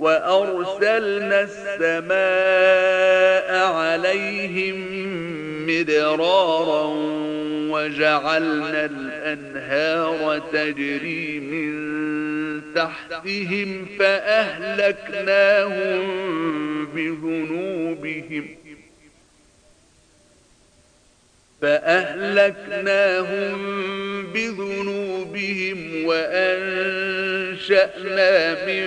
وأرسلنا السماء عليهم مدرارا وجعلنا الأنهار تجري من تحتهم فأهلكناهم بذنوبهم فأهلكناهم بذنوبهم وأنشأنا من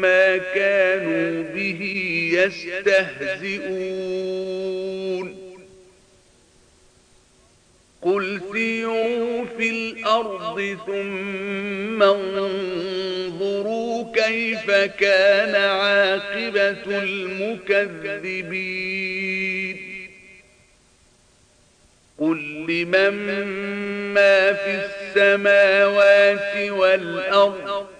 ما كانوا به يستهزئون. قل سيروا في الأرض ثم انظروا كيف كان عاقبة المكذبين. قل لمن ما في السماوات والأرض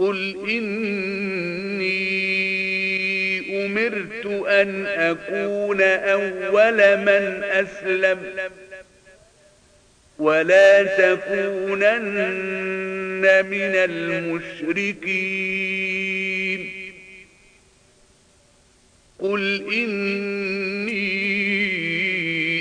قل إني أمرت أن أكون أول من أسلم ولا تكونن من المشركين قل إني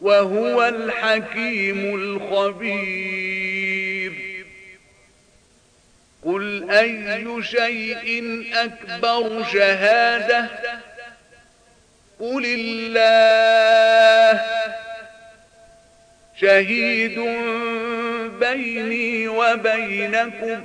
وهو الحكيم الخبير. قل أي شيء أكبر شهادة؟ قل الله. شهيد بيني وبينكم.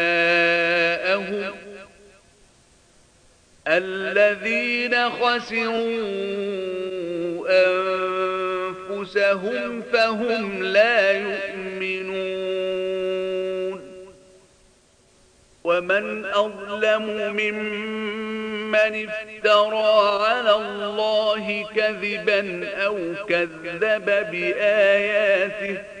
الذين خسروا أنفسهم فهم لا يؤمنون. ومن أظلم ممن افترى على الله كذبا أو كذب بآياته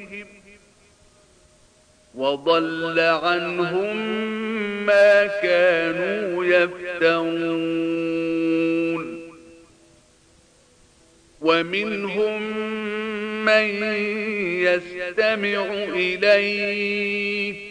وضل عنهم ما كانوا يفترون. ومنهم من يستمع إليك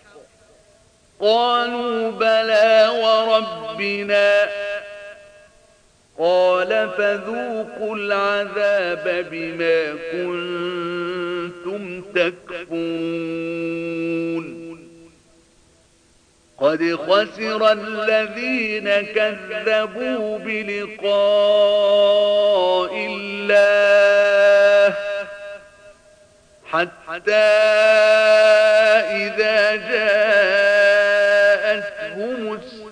قالوا بلى وربنا. قال فذوقوا العذاب بما كنتم تكفون قد خسر الذين كذبوا بلقاء الله حتى إذا جاءتهم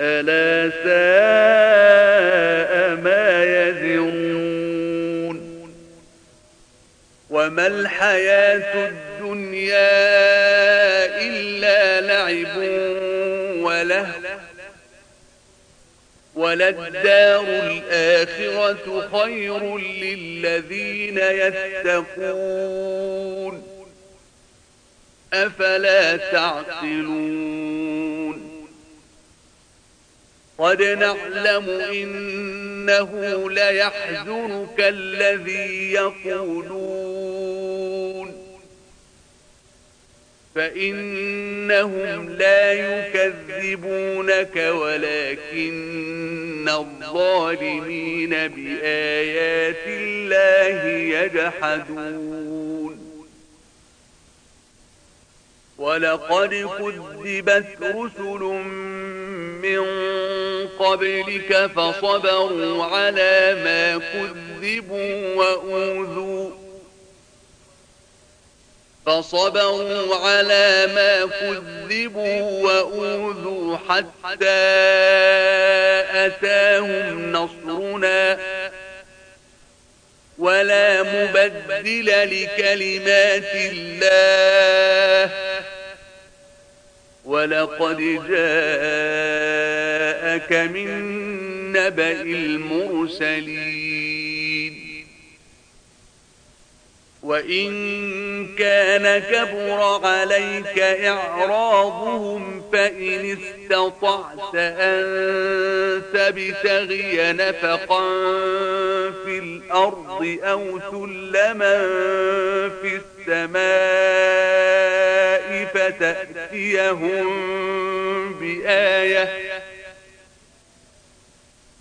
ألا ساء ما يزرون وما الحياة الدنيا إلا لعب وله وللدار الآخرة خير للذين يتقون أفلا تعقلون قد نعلم إنه ليحزنك الذي يقولون. فإنهم لا يكذبونك ولكن الظالمين بآيات الله يجحدون. ولقد كذبت رسل من قبلك فصبروا على ما كذبوا وأوذوا فصبروا على ما كذبوا وأوذوا حتى أتاهم نصرنا ولا مبدل لكلمات الله ولقد جاءك من نبأ المرسلين. وإن كان كبر عليك إعراضهم فإن استطعت أن تبتغي نفقا في الأرض أو سلما في السماء فتأتيهم بآية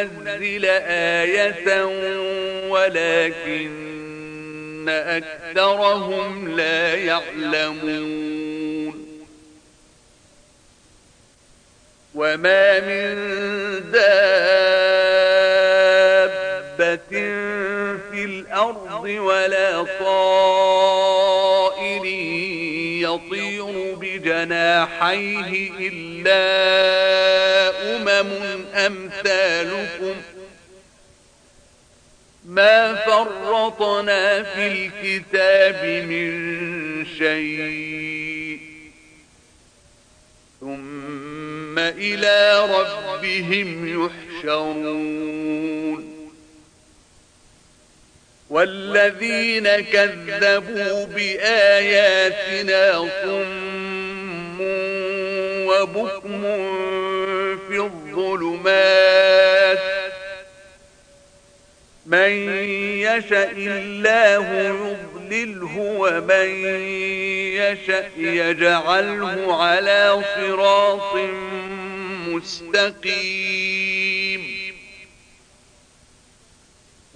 ينزل آية ولكن أكثرهم لا يعلمون. وما من دابة في الأرض ولا طائر يطير بجناحيه إلا أمم أمثالكم ما فرطنا في الكتاب من شيء ثم إلى ربهم يحشرون والذين كذبوا بآياتنا وبكم في الظلمات من يشاء الله يضلله ومن يشاء يجعله على صراط مستقيم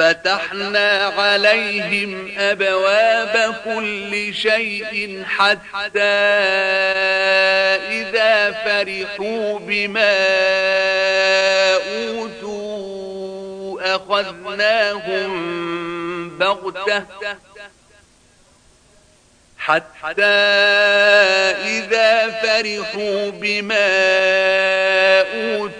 فتحنا عليهم أبواب كل شيء حتى إذا فرحوا بما أوتوا أخذناهم بغتة حتى إذا فرحوا بما أوتوا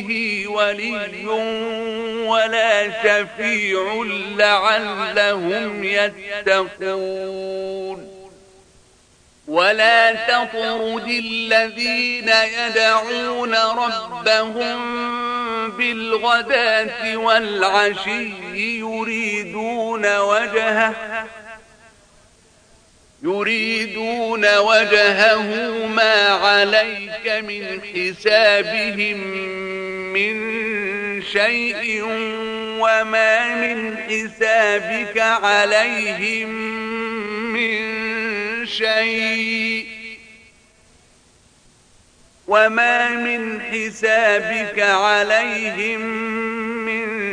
دونه ولي ولا شفيع لعلهم يتقون. ولا تطرد الذين يدعون ربهم بالغداة والعشي يريدون وجهه يريدون وجهه ما عليك من حسابهم من شيء وما من حسابك عليهم من شيء وما من حسابك عليهم من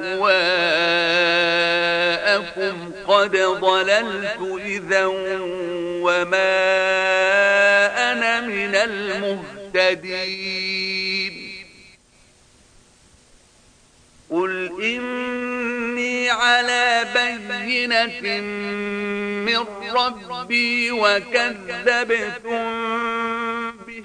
أهواءكم قد ضللت إذا وما أنا من المهتدين. قل إني على بينة من ربي وكذبتم به.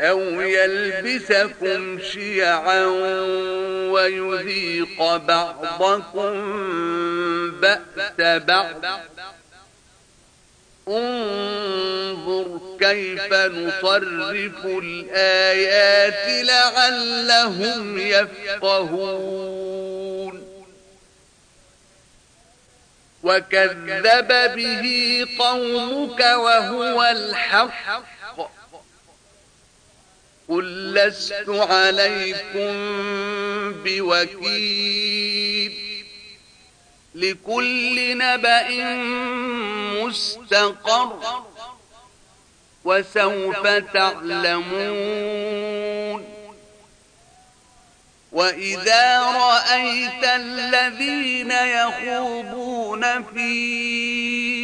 أو يلبسكم شيعا ويذيق بعضكم بأس بعض. انظر كيف نصرف الآيات لعلهم يفقهون. وكذب به قومك وهو الحق. قل لست عليكم بوكيل لكل نبأ مستقر وسوف تعلمون وإذا رأيت الذين يخوضون في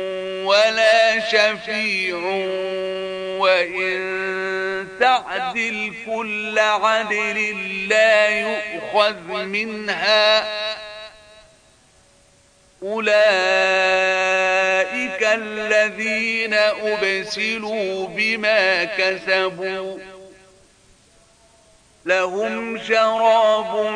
ولا شفيع وإن تعدل كل عدل لا يؤخذ منها أولئك الذين أبسلوا بما كسبوا لهم شراب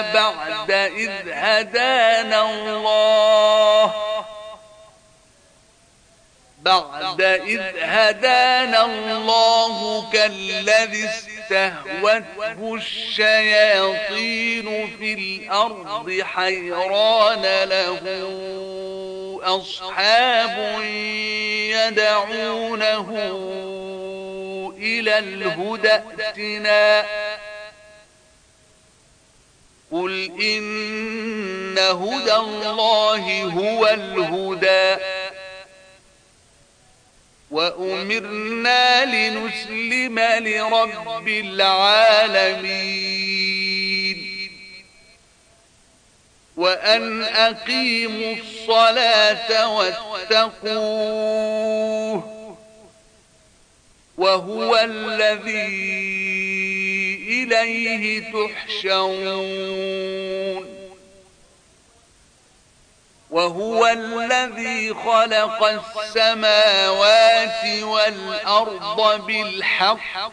إذ هدانا الله. بعد إذ هدانا الله كالذي استهوته الشياطين في الأرض حيران له أصحاب يدعونه إلى الهدى ائتنا قل إن هدى الله هو الهدى وأمرنا لنسلم لرب العالمين وأن أقيموا الصلاة واتقوه وهو الذي إليه تحشرون. وهو الذي خلق السماوات والأرض بالحق.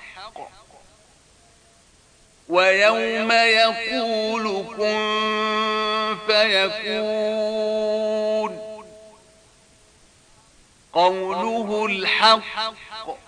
ويوم يقول كن فيكون. قوله الحق.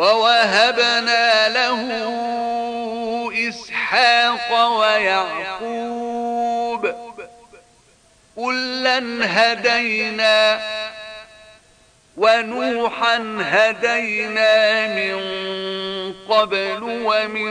ووهبنا له إسحاق ويعقوب كلا هدينا ونوحا هدينا من قبل ومن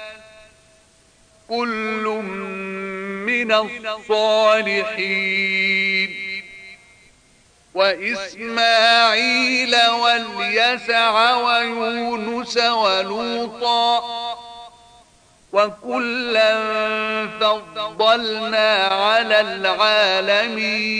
كل من الصالحين. وإسماعيل واليسع ويونس ولوطا وكلا فضلنا على العالمين.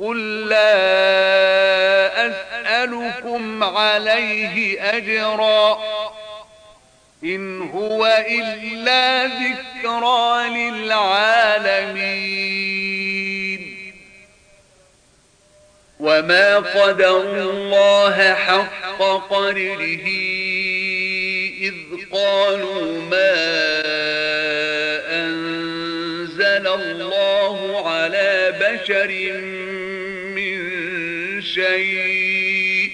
قل لا أسألكم عليه أجرا إن هو إلا ذكرى للعالمين. وما قدر الله حق قدره إذ قالوا ما بشر شيء.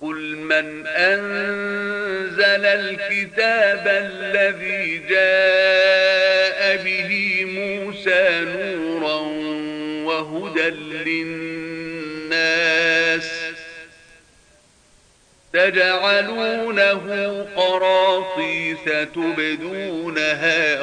قل من أنزل الكتاب الذي جاء به موسى نورا وهدى للناس تجعلونه قراطيس تبدونها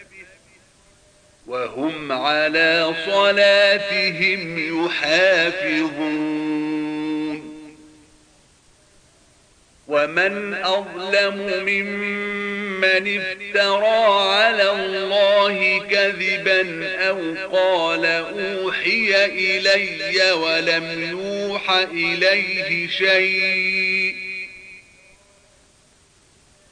وهم على صلاتهم يحافظون. ومن أظلم ممن افترى على الله كذبا أو قال أوحي إلي ولم يوح إليه شيء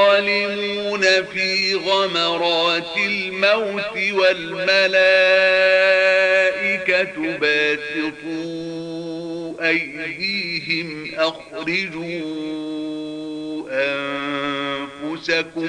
الظالمون في غمرات الموت والملائكة باسطوا أيديهم أخرجوا أنفسكم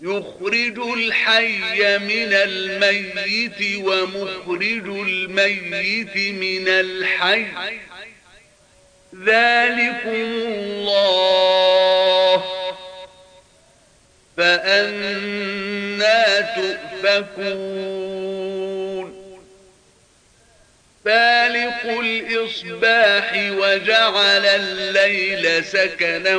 يخرج الحي من الميت ومخرج الميت من الحي. ذلكم الله. فأنا تؤفكون. فالق الإصباح وجعل الليل سكنا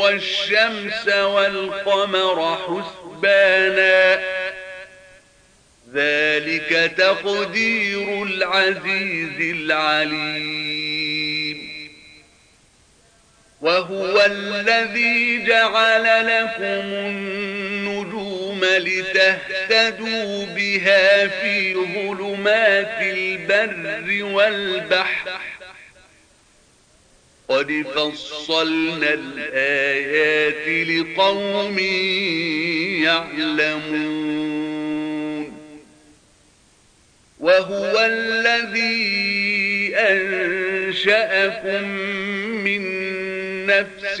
والشمس والقمر حسبانا ذلك تقدير العزيز العليم. وهو الذي جعل لكم النجوم لتهتدوا بها في ظلمات البر والبحر. قد فصلنا الآيات لقوم يعلمون. وهو الذي أنشأكم من نفس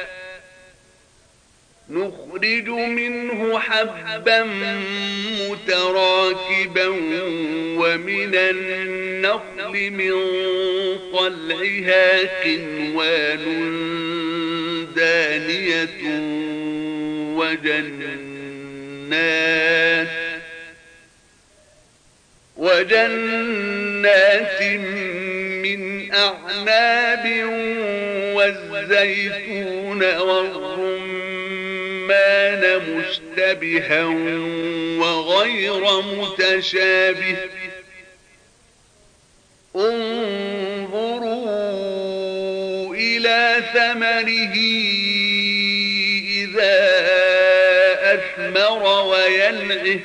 نخرج منه حبا متراكبا ومن النخل من طلعها قنوان دانية وجنات وجنات من أعناب والزيتون والرمان الرحمن مشتبها وغير متشابه. انظروا إلى ثمره إذا أثمر وينعه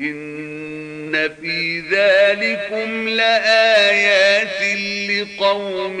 إن في ذلكم لآيات لقوم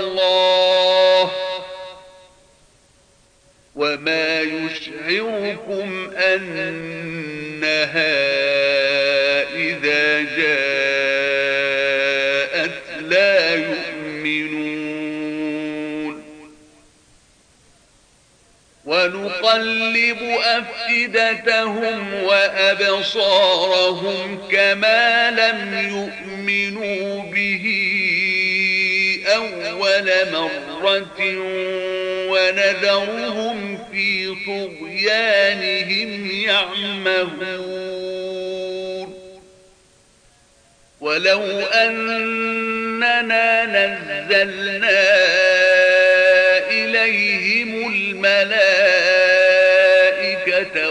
وما يشعركم أنها إذا جاءت لا يؤمنون ونقلب أفئدتهم وأبصارهم كما لم يؤمنوا به أول مرة ونذرهم في طغيانهم يعمهون. ولو أننا نزلنا إليهم الملائكة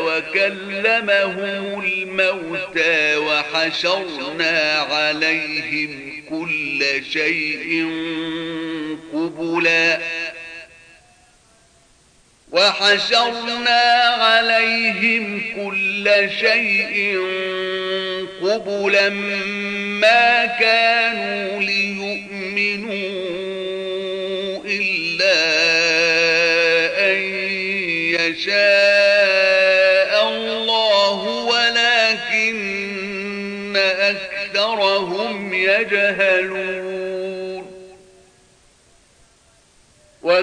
وكلمهم الموتى وحشرنا عليهم كل شيء قبلا وحشرنا عليهم كل شيء قبلا ما كانوا ليؤمنوا إلا أن يشاء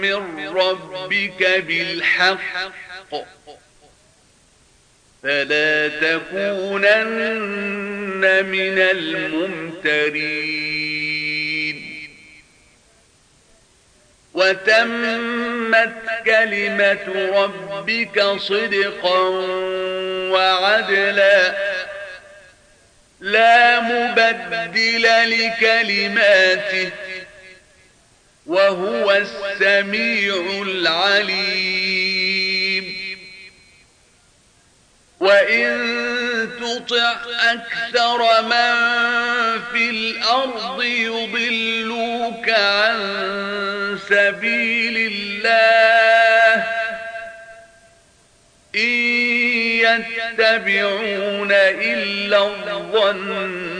من ربك بالحق. فلا تكونن من الممترين. وتمت كلمة ربك صدقا وعدلا. لا مبدل لكلماته. وهو السميع العليم. وإن تطع أكثر من في الأرض يضلوك عن سبيل الله. إن يتبعون إلا الظن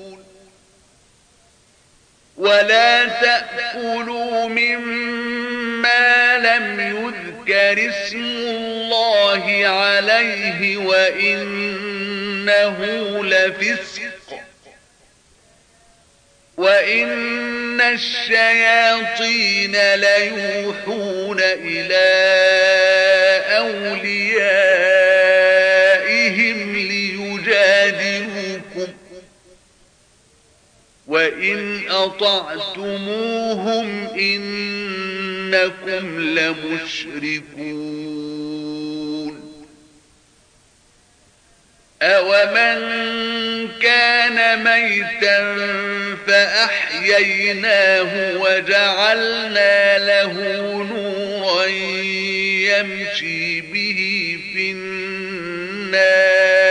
ولا تأكلوا مما لم يذكر اسم الله عليه وإنه لفسق وإن الشياطين ليوحون إلى أوليائهم وإن أطعتموهم إنكم لمشركون أومن كان ميتا فأحييناه وجعلنا له نورا يمشي به في الناس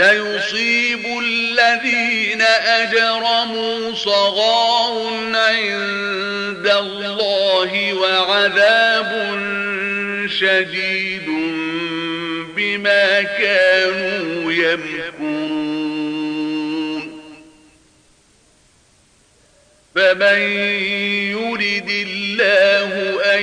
سيصيب الذين أجرموا صغار عند الله وعذاب شديد بما كانوا يمكرون. فمن يرد الله أن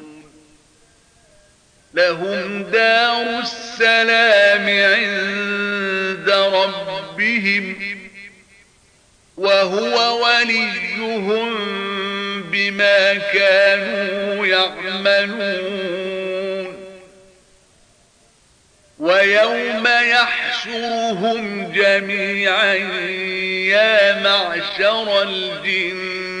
لهم دار السلام عند ربهم وهو وليهم بما كانوا يعملون ويوم يحشرهم جميعا يا معشر الجن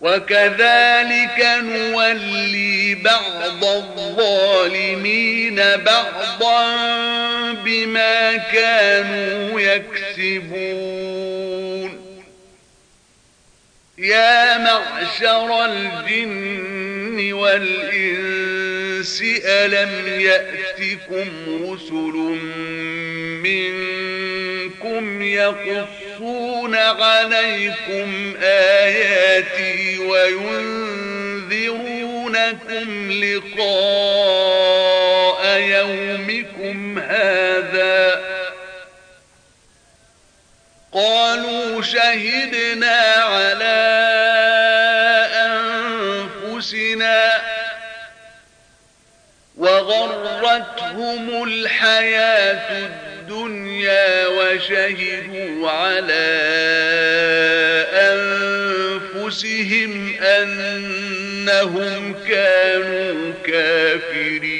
وكذلك نولي بعض الظالمين بعضا بما كانوا يكسبون. يا معشر الجن والإنس ألم يأتكم رسل منكم يقصون عليكم آياتي وينذرونكم لقاء يومكم هذا قالوا شهدنا على وغرتهم الحياة الدنيا وشهدوا على أنفسهم أنهم كانوا كافرين.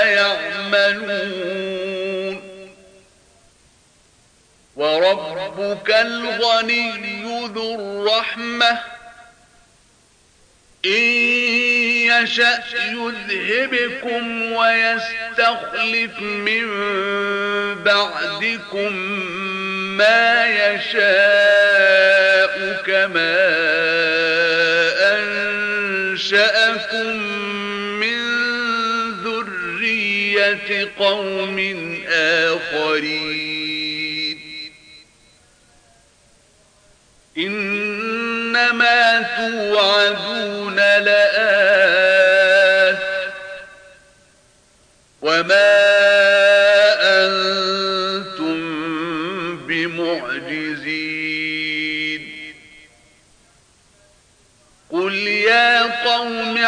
يعملون وربك الغني ذو الرحمة. إن يشأ يذهبكم ويستخلف من بعدكم ما يشاء كما أنشأكم قوم آخرين. إنما توعدون لآت. وما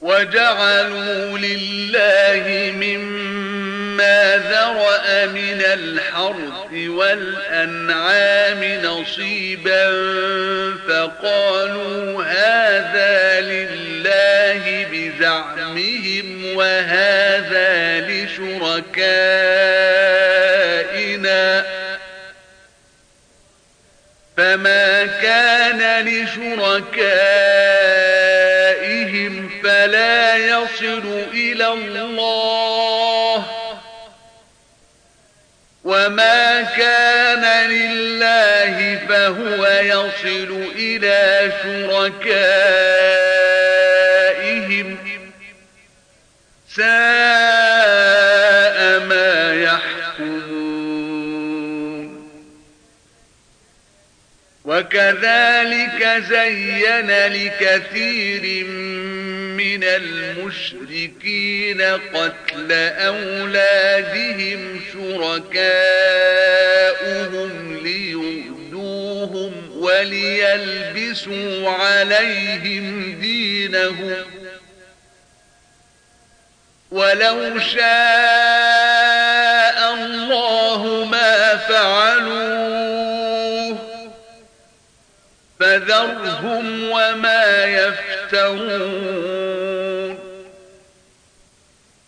وجعلوا لله مما ذرأ من الحرث والأنعام نصيبا فقالوا هذا لله بزعمهم وهذا لشركائنا فما كان لشركائهم فلا يصل إلى الله وما كان لله فهو يصل إلى شركائهم ساء وكذلك زين لكثير من المشركين قتل أولادهم شركاؤهم ليؤذوهم وليلبسوا عليهم دينهم. ولو شاء الله ما فعلوه فذرهم وما يفترون.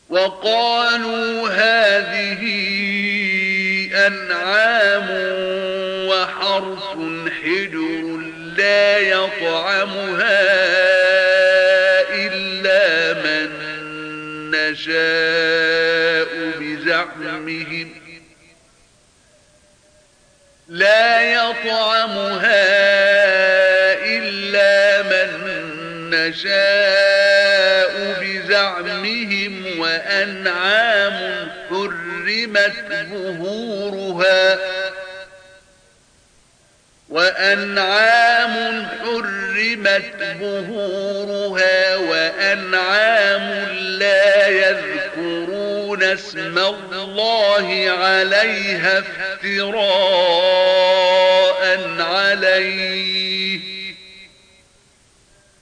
وقالوا هذه أنعام وحرث حجر لا يطعمها نشاء بزعمهم. لا يطعمها نشاء بزعمهم وأنعام حرمت ظهورها وأنعام حرمت ظهورها وأنعام لا يذكرون اسم الله عليها افتراء عليه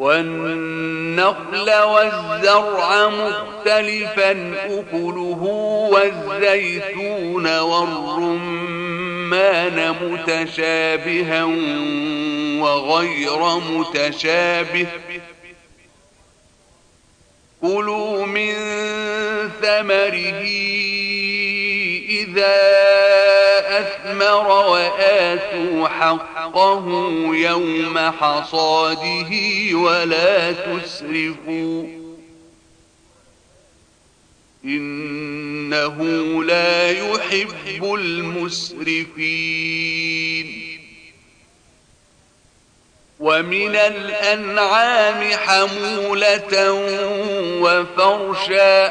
والنخل والزرع مختلفا أكله والزيتون والرمان متشابها وغير متشابه. كلوا من ثمره إذا أثمر وآتوا حقه يوم حصاده ولا تسرفوا إنه لا يحب المسرفين ومن الأنعام حمولة وفرشا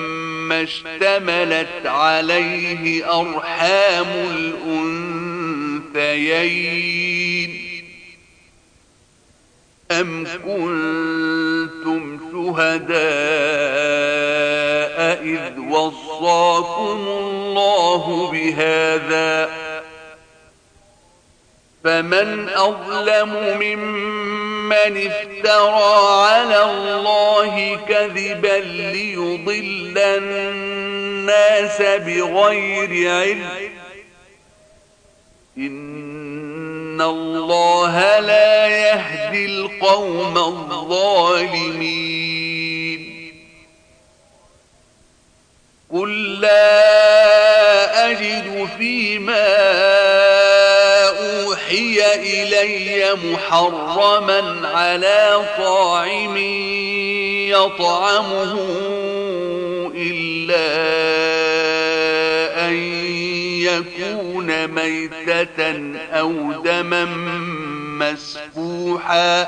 اشتملت عليه أرحام الأنثيين. أم كنتم شهداء إذ وصاكم الله بهذا؟ فمن أظلم ممن افترى على الله كذبا ليضل الناس بغير علم. إن الله لا يهدي القوم الظالمين. قل لا أجد فيما أوحي إلي محرما على طاعم يطعمه إلا أن يكون ميتة أو دما مسفوحا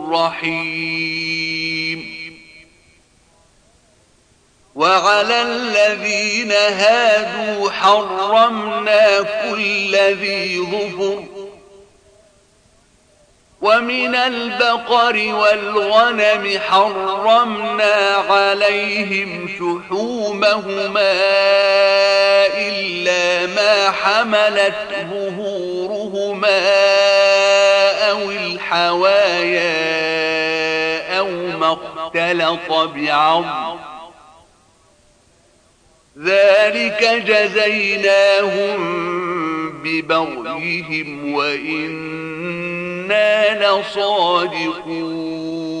رحيم وعلى الذين هادوا حرمنا كل ذي ظفر ومن البقر والغنم حرمنا عليهم شحومهما إلا ما حملت ظهورهما أو الحوايا اختلط بعض. ذلك جزيناهم ببغيهم وإنا لصادقون.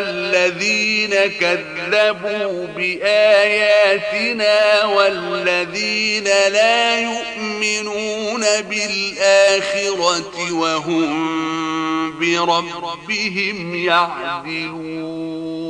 الذين كذبوا بآياتنا والذين لا يؤمنون بالآخرة وهم بربهم يعدلون.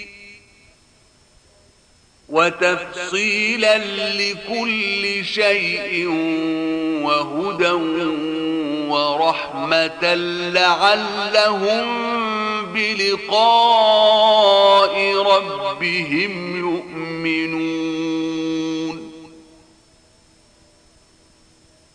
وتفصيلا لكل شيء وهدى ورحمة لعلهم بلقاء ربهم يؤمنون.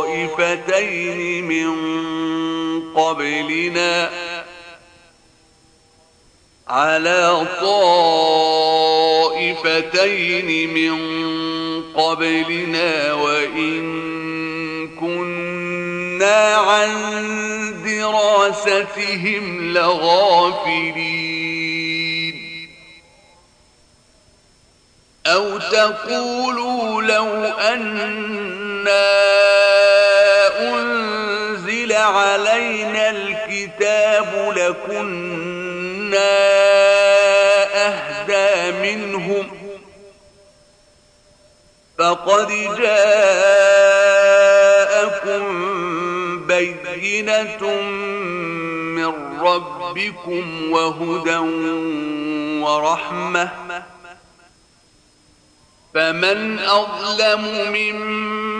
طائفتين من قبلنا على طائفتين من قبلنا وإن كنا عن دراستهم لغافلين. أو تقولوا لو أنا أنزل علينا الكتاب لكنا أهدى منهم فقد جاءكم بينة من ربكم وهدى ورحمة فمن أظلم ممن